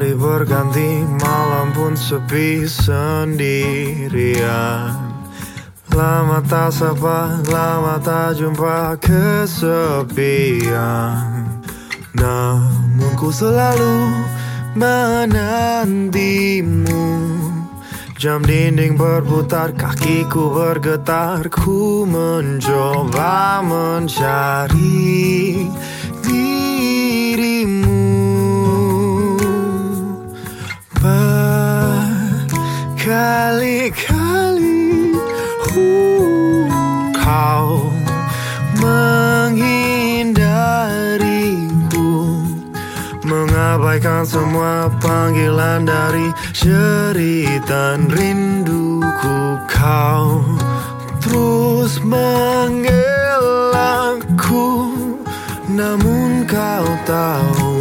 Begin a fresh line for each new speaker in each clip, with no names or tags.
Hari berganti, malam pun sepi sendirian. Lama tak sapa, lama tak jumpa kesepian. Namun ku selalu menantimu. Jam dinding berputar, kakiku bergetar Ku mencoba mencari Berkali-kali uh, kau menghindariku. Mengabaikan semua panggilan dari jeritan rinduku Kau terus mengelakku. Namun kau tahu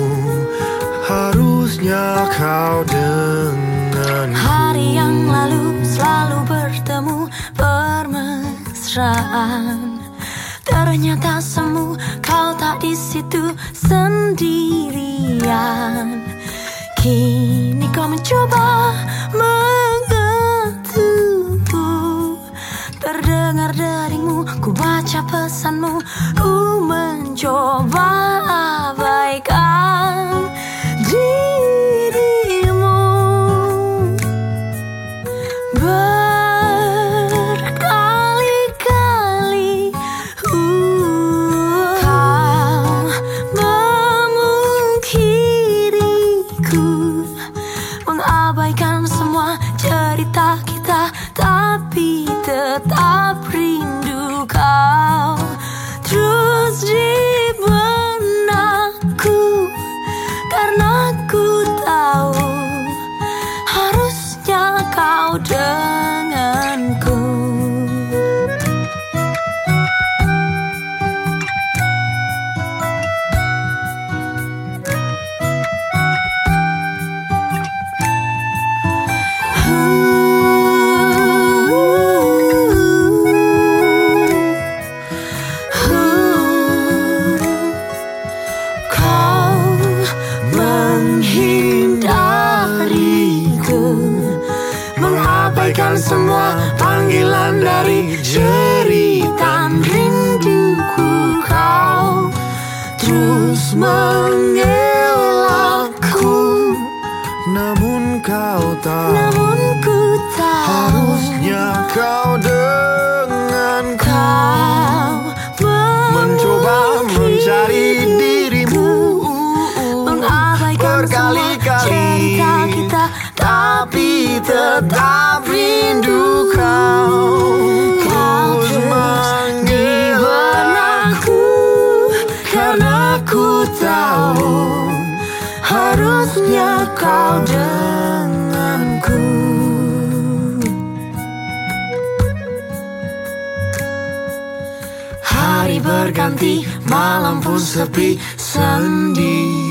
Harusnya kau denganku
Hari yang lalu selalu bertemu bermesraan. Ternyata semu kau tak di situ sendirian. Kini kau mencoba mengetukku Terdengar deringmu, ku baca pesanmu Ku mencoba Mengabaikan semua cerita kita
semua panggilan dari jeritan rinduku Kau. Terus mengelakku. Namun kau tahu
Namun ku tahu
Harusnya kau denganku
Kau
Mencoba mencari dirimu.
Mengabaikan
Berkali-kali
kita
Tapi tetap rindu kau.
Kau di benakku
Karena ku tahu Harusnya kau denganku. Hari berganti, malam pun sepi sendirian